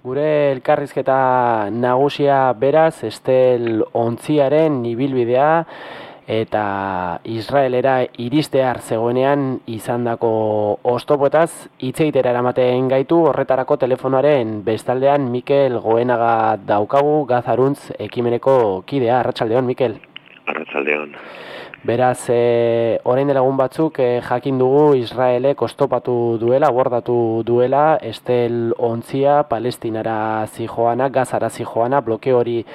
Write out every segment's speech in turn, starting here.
Gure elkarrizketa nagusia beraz, estel ontziaren ibilbidea eta Israelera iristear zegoenean izandako ostopoetaz hitzeitera eramaten gaitu horretarako telefonoaren bestaldean Mikel Goenaga daukagu gazaruntz ekimeneko kidea. Arratsaldeon Mikel. Arratsaldeon. Beraz, e, orain dela batzuk e, jakin dugu Israelek ostopatu duela, bordatu duela, estel ontzia, palestinara zijoana, gazara zijoana, bloke hori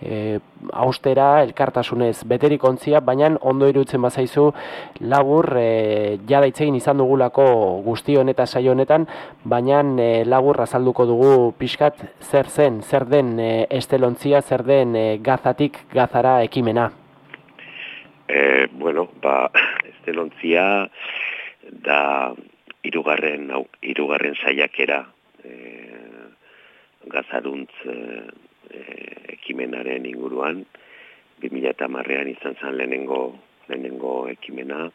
e, austera, elkartasunez beterik ontzia, baina ondo irutzen bazaizu labur e, jada itzegin izan dugulako guzti honetan saio honetan, baina e, labur azalduko dugu pixkat zer zen, zer den e, estel ontzia, zer den e, gazatik gazara ekimena. E, bueno, ba, estelontzia da irugarren, au, irugarren saiakera e, gazaruntz e, ekimenaren inguruan, 2008an izan zen lehenengo, lehenengo ekimena,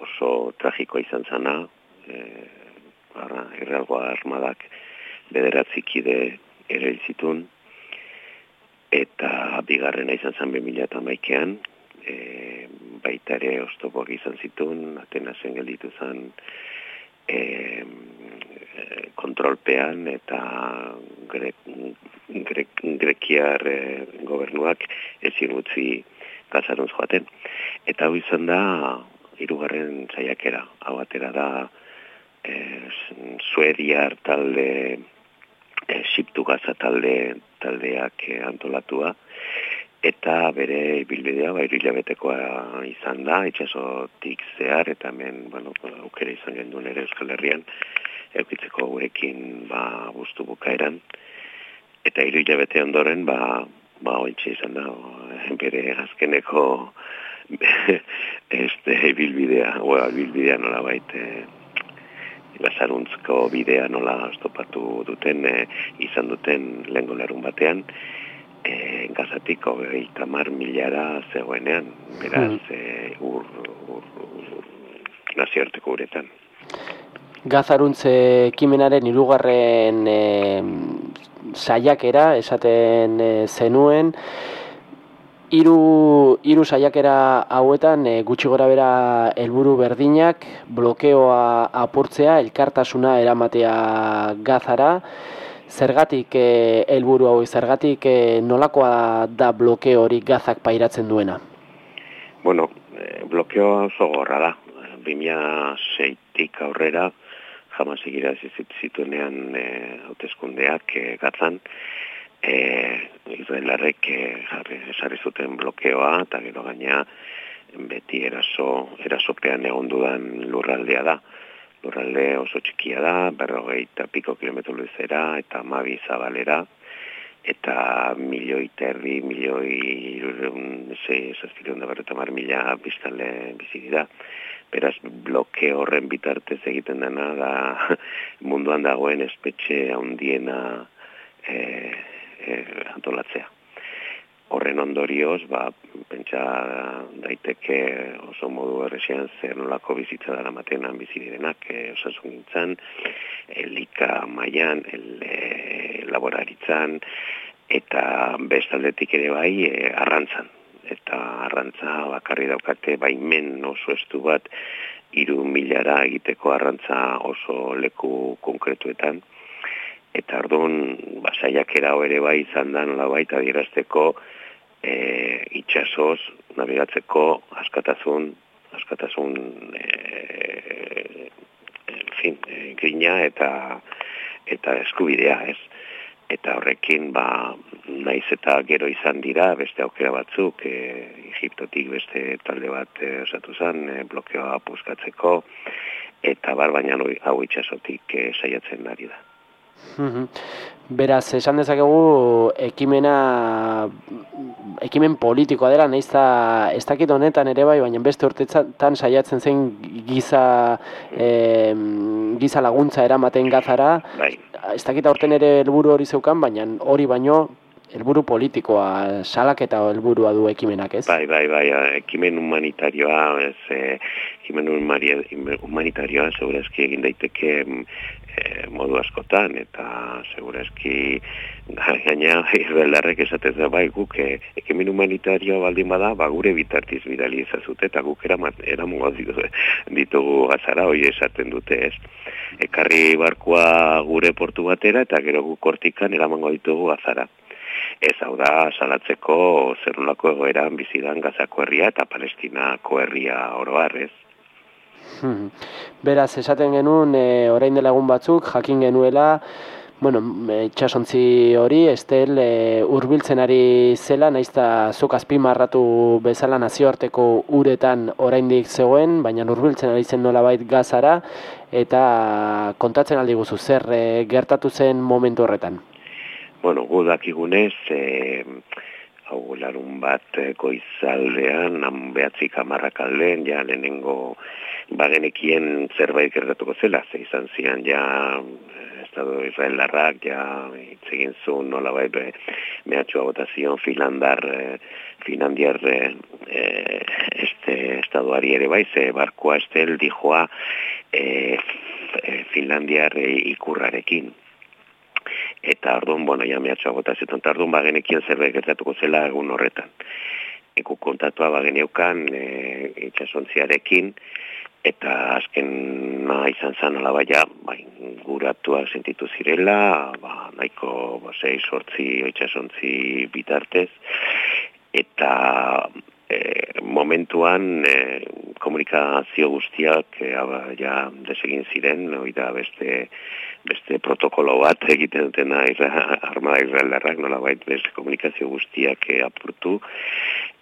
oso tragikoa izan zana, e, ara, armadak bederatzikide ere zitun, eta bigarrena izan zen 2008an, e, baita ere oztopoak izan zituen, Atenasen gelditu zen e, kontrolpean eta grek, grek, grekiar e, gobernuak ezin utzi gazaruntz joaten. Eta hau izan da, irugarren zaiakera, hau atera da, e, suediar talde, e, siptu gaza talde, taldeak e, antolatua, eta bere bilbidea ba hilabetekoa izan da itsasotik zehar eta hemen bueno aukera izan gendu ere Euskal Herrian eukitzeko gurekin ba gustu bukaeran. Eta hiru hilabete ondoren ba ba hoitze izan da bere azkeneko este bilbidea o bilbidea nola baite Lazaruntzko bidea nola estopatu duten e, izan duten lengo larun batean e, gazatik hogei tamar milara zegoenean, beraz, mm. e, ur, ur, ur, nazioarteko uretan. Gazaruntze ekimenaren irugarren e, saiakera, esaten e, zenuen, Hiru hiru saiakera hauetan e, gutxi gora bera helburu berdinak blokeoa apurtzea, elkartasuna eramatea gazara, Zergatik eh, helburu hau, zergatik eh, nolakoa da blokeo hori gazak pairatzen duena? Bueno, eh, blokeo oso gorra da. 2006-tik aurrera, jamaz egira zituenean eh, hautezkundeak eh, gazan, eh, Israelarrek eh, jarri zuten blokeoa, eta gero gaina beti eraso, erasopean egon dudan lurraldea da lurralde oso txikia da, berrogei eta piko kilometro luzera eta mabi zabalera, eta milioi terri, milioi zei, zazpireun da berreta mar mila biztanle biziki da. Beraz, bloke horren bitartez egiten dena da munduan dagoen espetxe handiena e, e, antolatzea horren ondorioz, ba, pentsa daiteke oso modu erresean zer nolako bizitza dara matenan bizi direnak, e, osasun gintzan, elika maian, el, e, laboraritzan, eta bestaldetik ere bai e, arrantzan. Eta arrantza bakarri daukate baimen oso estu bat iru milara egiteko arrantza oso leku konkretuetan. Eta orduan, basaiak erao ere bai izan da nola baita dirazteko, e, itxasoz nabigatzeko askatasun askatasun e, en fin, e, grina eta eta eskubidea, ez? Eta horrekin, ba, naiz eta gero izan dira, beste aukera batzuk, e, Egiptotik beste talde bat e, osatu zen, e, blokeoa puskatzeko, eta bar baina hau itxasotik e, saiatzen ari da. Beraz, esan dezakegu ekimena ekimen politikoa dela, nahiz da ez dakit honetan ere bai, baina beste urtetan saiatzen zen giza, e, giza laguntza eramaten gazara. Bai. Ez dakit aurten ere helburu hori zeukan, baina hori baino helburu politikoa, salak eta helburua du ekimenak, ez? Bai, bai, bai, ekimen humanitarioa, ez, e, ekimen humanitarioa, segurazki egin daiteke modu askotan, eta segurazki gaina Israelarrek esatez da bai guk e, ekemin humanitario baldin bada, ba gure bitartiz bidali ezazute, eta guk eraman, eraman ditugu gazara, hoi esaten dute ez. Ekarri barkua gure portu batera, eta gero guk kortikan eramango ditugu gazara. Ez hau da, salatzeko zerulako egoeran bizidan gazako herria eta palestinako herria oroar, ez? Beraz, esaten genuen, e, orain dela egun batzuk, jakin genuela, bueno, itxasontzi hori, estel, e, urbiltzen ari zela, naiz eta zuk azpimarratu bezala nazioarteko uretan oraindik zegoen, baina urbiltzen ari zen nolabait gazara, eta kontatzen aldi guzu, zer e, gertatu zen momentu horretan? Bueno, gu dakigunez, e, hau larun bat goizaldean, han behatzik amarrak aldean, ja lehenengo bagenekien zerbait gertatuko zela, ze izan zian ja eh, Estado Israelarrak ja itzegin zuen nola bai be, mehatxua botazion Finlandar eh, Finlandiar eh, este estaduari ere bai, ze barkoa estel dijoa eh, Finlandiar ikurrarekin. Eta orduan, bueno, ja mehatxua botazion eta orduan bagenekien zerbait gertatuko zela egun horretan. Eku kontatua bageneukan e, itxasontziarekin, eta azken na izan zan alabaia bai, guratuak sentitu zirela, ba, nahiko ba, zei sortzi oitxasontzi bitartez, eta e, momentuan e, komunikazio guztiak e, ja desegin ziren, oida beste beste protokolo bat egiten dutena armada israelarrak nola bait beste komunikazio guztiak e, apurtu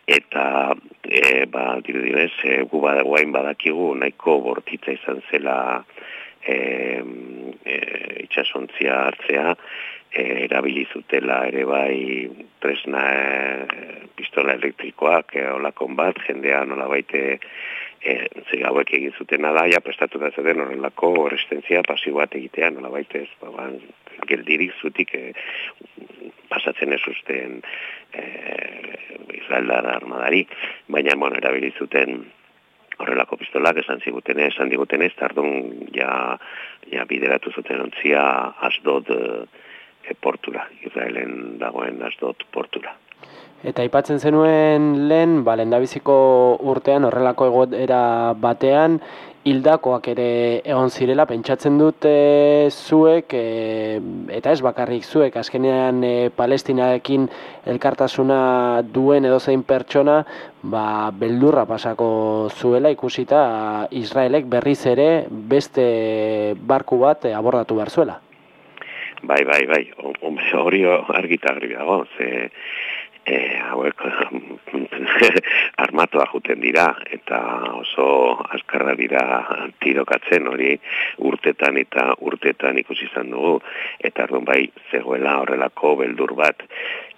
eta e, ba dirudinez e, gu bada guain badakigu nahiko bortitza izan zela e, e, itxasontzia hartzea e, erabili zutela ere bai tresna e, pistola elektrikoak e, olakon bat jendea nola baite e, hauek egin zuten da, prestatu da zeden horrelako restentzia pasibo bat egitea nola baite ez ba, ba, geldirik zutik e, pasatzen ez usten e, Israeldar armadari, baina bueno, erabili zuten horrelako pistolak esan ziguten esan diguten ez, tardun ja, ja bideratu zuten ontzia asdod e, portura, Israelen dagoen asdod portura. Eta aipatzen zenuen lehen, ba, lendabiziko urtean horrelako egoera batean, hildakoak ere egon zirela, pentsatzen dut zuek, e, eta ez bakarrik zuek, azkenean e, palestinarekin elkartasuna duen edo zein pertsona, ba, beldurra pasako zuela ikusita Israelek berriz ere beste barku bat abordatu behar zuela. Bai, bai, bai, hori argita dago, ze e, hauek armatoa juten dira eta oso azkarra dira tirokatzen hori urtetan eta urtetan ikusi izan dugu. Eta arduan bai zegoela horrelako beldur bat.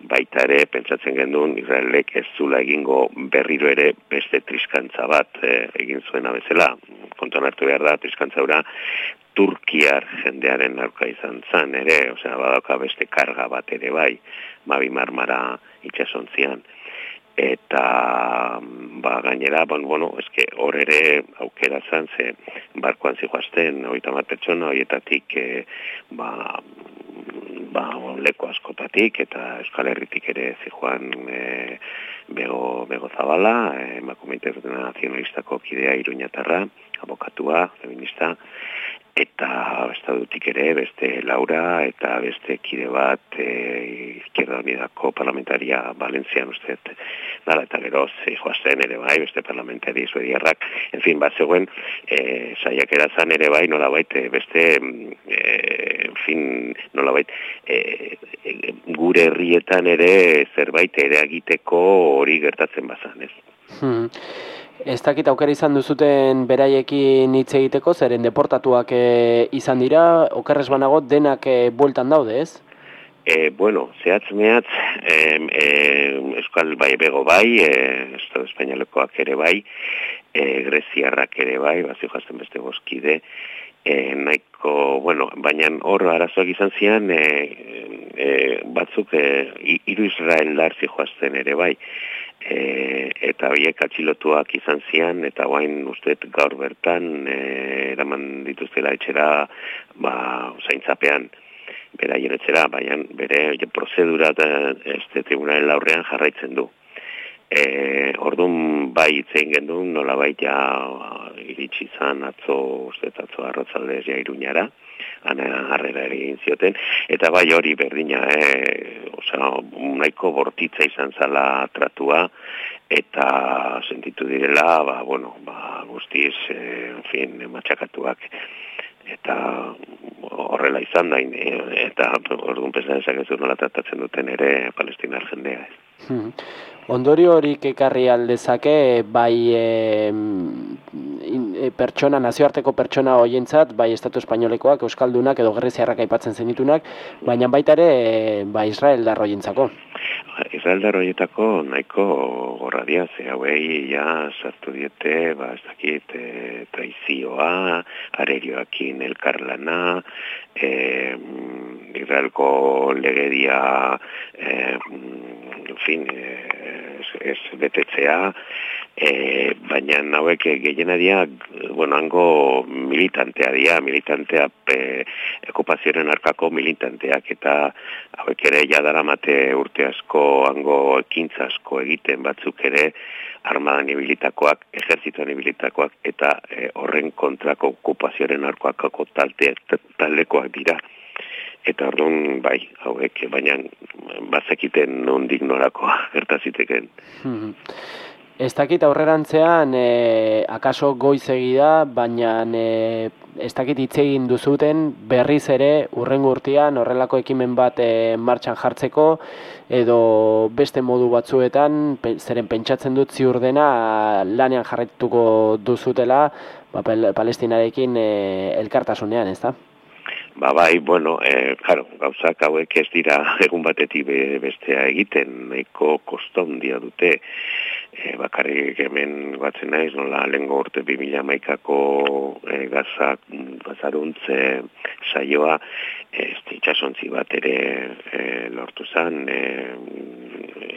Baita ere pentsatzen gendun Israelek ez zula egingo berriro ere beste triskantza bat e, egin zuena bezala. Kontuan hartu behar da triskantzaura Turkiar jendearen aurka izan zan ere, osea, badauka beste karga bat ere bai, mabi marmara itxasontzian. Eta, ba, gainera, bon, bueno, eske hor ere aukera zan, ze barkoan zijoazten, oita bat pertsona, oietatik, e, ba, ba, leko askotatik, eta Euskal Herritik ere zijoan e, bego, bego zabala, e, makumeite nazionalistako kidea iruñatarra, abokatua, feminista, eta estadutik ere beste Laura eta beste kide bat e, izquierda unidako parlamentaria Valentzian uste dara eta gero joazten ere bai beste parlamentari zuediarrak en fin bat zegoen e, saiak erazan ere bai nola baite beste e, en fin nola bait e, e, gure herrietan ere zerbait ere egiteko hori gertatzen bazan ez hmm. Ez dakit aukera izan duzuten beraiekin hitz egiteko, zeren deportatuak e, izan dira, okerrez banago denak e, bueltan daude, ez? E, bueno, zehatz mehatz, e, e, Euskal bai bego bai, e, Estado Espainalekoak ere bai, e, Greziarrak ere bai, bazio jazten beste boskide, e, nahiko, bueno, baina hor arazoak izan zian, e, e, batzuk e, iru Israel dar joazten ere bai, e, eta biek atxilotuak izan zian, eta guain usteet gaur bertan e, eraman dituztela etxera ba, zaintzapean bera etxera, baina bere prozedura este tribunalen laurrean jarraitzen du. E, orduan bai itzen gendun, nola baita iritsi izan atzo, uste atzo arrotzaldez ja iruñara, ana harrera egin zioten, eta bai hori berdina, e, osea, nahiko bortitza izan zala tratua, eta sentitu direla, ba, bueno, ba, guztiz, e, en fin, matxakatuak, eta horrela izan da, eta orduan pesa ezakezu nola tratatzen duten ere palestinar jendea. Hmm. Ondorio horik ekarri aldezake bai e, pertsona, nazioarteko pertsona hoientzat, bai Estatu Espainolekoak, Euskaldunak edo Gerreziarrak aipatzen zenitunak, baina baita ere bai Israel darro hoientzako. Israel darro nahiko gorra dia, ze hauei ja sartu diete, ba ez dakit, e, traizioa, arerioakin elkarlana, e, Israelko legedia, e, fin, ez, ez betetzea, e, baina hauek gehiena bueno, hango militantea dia, militantea e, okupazioaren arkako militanteak, eta hauek ere jadara mate urte asko, hango ekintza asko egiten batzuk ere, armadan ibilitakoak, ejerzituan ibilitakoak, eta e, horren kontrako okupazioaren arkoakako taldekoak dira eta orduan bai, hauek, baina bazekiten nondik norakoa gertaziteken. Hmm. Ez dakit aurrerantzean, e, akaso goiz egida, baina e, ez dakit hitz egin duzuten berriz ere urren urtean horrelako ekimen bat e, martxan jartzeko, edo beste modu batzuetan, zeren pentsatzen dut ziur dena lanean jarretuko duzutela, ba, palestinarekin e, elkartasunean, ez da? Ba bai, bueno, e, claro, gauzak hauek ez dira egun batetik bestea egiten, nahiko koston dia dute, e, bakarrik hemen batzen naiz, nola lengo urte 2000 maikako e, gazak, gazaruntze saioa, ez itxasontzi bat ere e, lortu zen, e,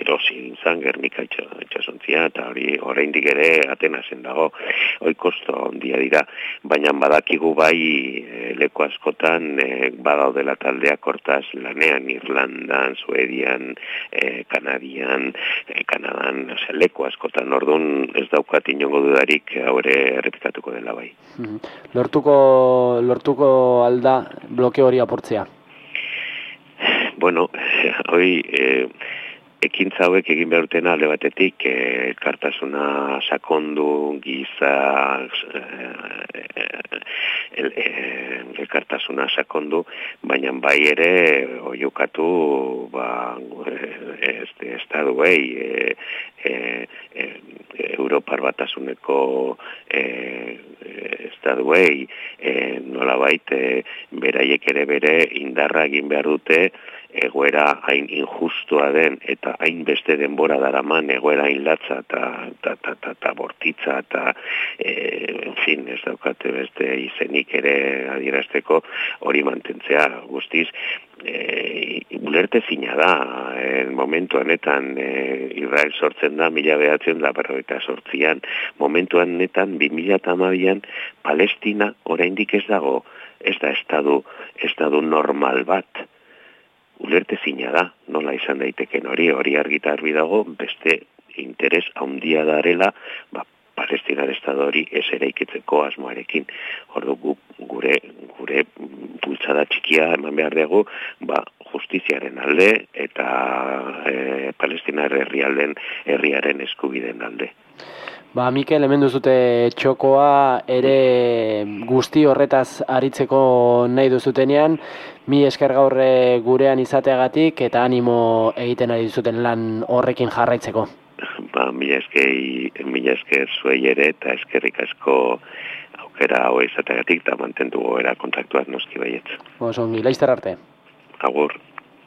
erosi zan gernika itxasontzia, eta hori oraindik ere atenazen dago, hoi kosto ondia dira, baina badakigu bai e, leku askotan e, badaudela taldeak hortaz lanean Irlandan, Suedian, e, Kanadian, e, Kanadan, ose, leku askotan, orduan ez daukat inongo dudarik haure errepikatuko dela bai. Mm Lortuko, lortuko alda bloke hori aportzea? Bueno, hoi... E, ekintza hauek egin behar duten alde batetik e, kartasuna sakondu giza e, e, kartasuna sakondu baina bai ere oiukatu ba, este estadu e, e, e, Europar batasuneko e, estaduei e, nola baite beraiek ere bere indarra egin behar dute egoera hain injustua den eta hain beste denbora daraman egoera hain latza eta ta, ta, ta, ta, bortitza eta e, en fin, ez daukate beste izenik ere adierazteko hori mantentzea guztiz e, ulerte zina da. En momentu honetan e, Israel sortzen da mila behatzen da berroita sortzian momentu honetan bi mila tamabian Palestina oraindik ez dago ez da estadu, estadu normal bat ulerte zina da, nola izan daiteken hori, hori argita arbi dago, beste interes handia darela, ba, palestinar estado hori ez ere ikitzeko asmoarekin. Ordu gu, gure, gure bultzada txikia eman behar dugu, ba, justiziaren alde eta e, palestinar herrialden herriaren eskubiden alde. Ba, Mikel, hemen duzute txokoa ere guzti horretaz aritzeko nahi duzutenean, mi esker gaurre gurean izateagatik eta animo egiten ari duzuten lan horrekin jarraitzeko. Ba, mi esker, mi esker zuei ere eta eskerrik asko aukera hau izateagatik eta mantendu goera kontaktuaz noski baietz. Ba, zongi, laizter arte. Agur.